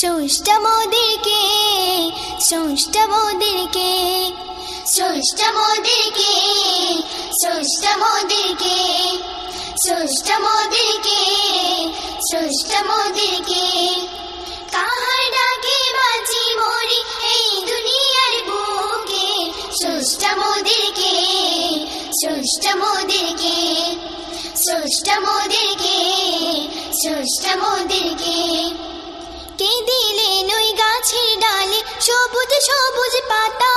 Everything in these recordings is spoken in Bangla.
সুষ্ট মোদেরকে সুষ্ট মোদেরকে সুষ্ট মোদেরকে সুষ্ট মোদেরকে সুষ্ট মোদেরকে সুষ্ট মোদেরকে। কাহার ডাকে বাঁচি মরি এই দুনিয়ার বুকে? সুষ্ট মোদেরকে সুষ্ট মোদেরকে সুষ্ট মোদেরকে সুষ্ট মোদেরকে। গাছের সবুজ সবুজ পাতা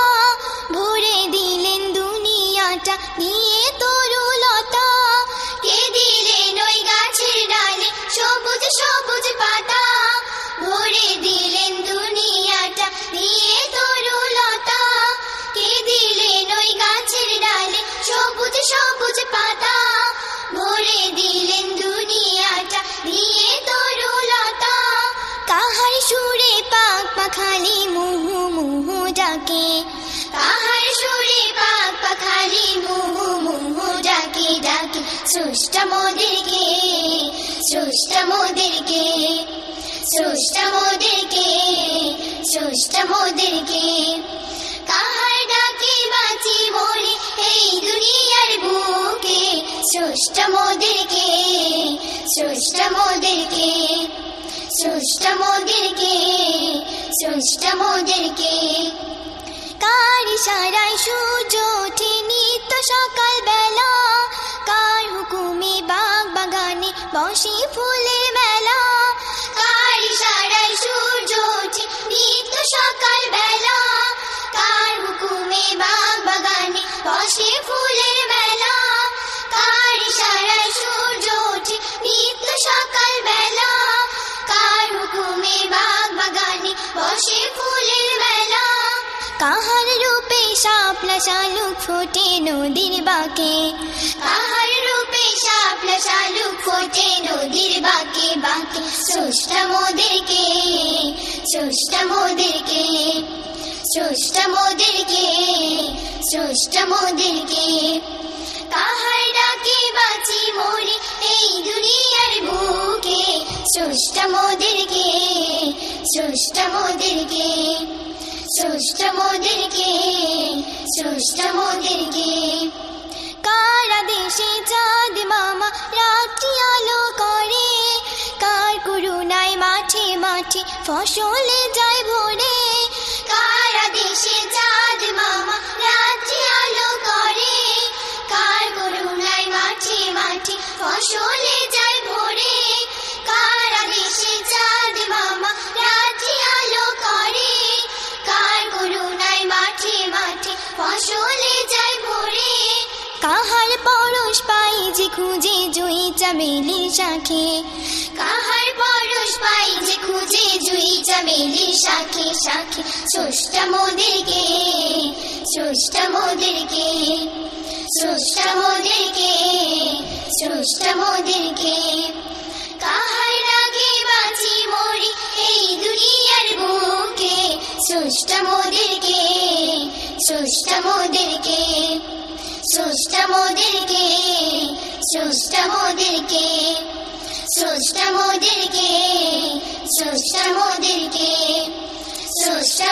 ভরে দিলেন দুনিয়াটা দিয়ে সুরে পাক পাখালি মুহু মুহু ডাকে কাহার সুরে পাক পাখালি মুহু মুহু ডাকে ডাকে সুষ্ট মোদেরকে, সৃষ্ট মোদেরকে, সুষ্ট মোদেরকে সুষ্ট মোদেরকে। কাহার ডাকে বাঁচি মরি এই দুনিয়ার বুকে। সুষ্ট মোদেরকে সুষ্ট মোদেরকে। সুষ্ট মোদেরকে সুষ্ট মোদেরকে কার সারাই সূর্য ওঠে নিত্য সকাল বেলা কার হুকুমে বাগ বাগানে বসে ফুলের বসে ফুলের মেলা। কাহার রূপে শাপলা শালুক ফোটে নদীর বাঁকে? কাহার রূপে শাপলা শালুক ফোটে নদীর বাঁকে? বাঁকে সুষ্ট মোদেরকে সুষ্ট মোদেরকে সুষ্ট মোদেরকে সুষ্ট মোদেরকে। কাহার ডাকে বাঁচি মরি এই দুনিয়ার বুকে? সুষ্ট মোদেরকে সুষ্ট মোদেরকে সুষ্ট মোদেরকে সুষ্ট কারা দেশে চাঁদ মামা রাত্রি আলো করে? কার মাঠে মাঠে ফসলে যায় ভরে? কারা দেশে চাঁদ মামা রাত্রি আলো করে? কার করুণায় মাঠে মাঠে ফসলে খুঁজে জুই চামেলির শাখে। কাহার পরশ পাই যে খুঁজে জুই চামেলির শাখে শাখে। সুষ্ট মোদেরকে সুষ্ট মোদেরকে সুষ্ট মোদেরকে সুষ্ট মোদেরকে। কাহার রাগে বাঁচি মরি এই দুনিয়ার বুকে সুষ্ট মোদেরকে সুষ্ট মোদেরকে সুষ্ট মোদেরকে স্রষ্টা মোদেরকে স্রষ্টা মোদেরকে স্রষ্টা মোদেরকে স্রষ্টা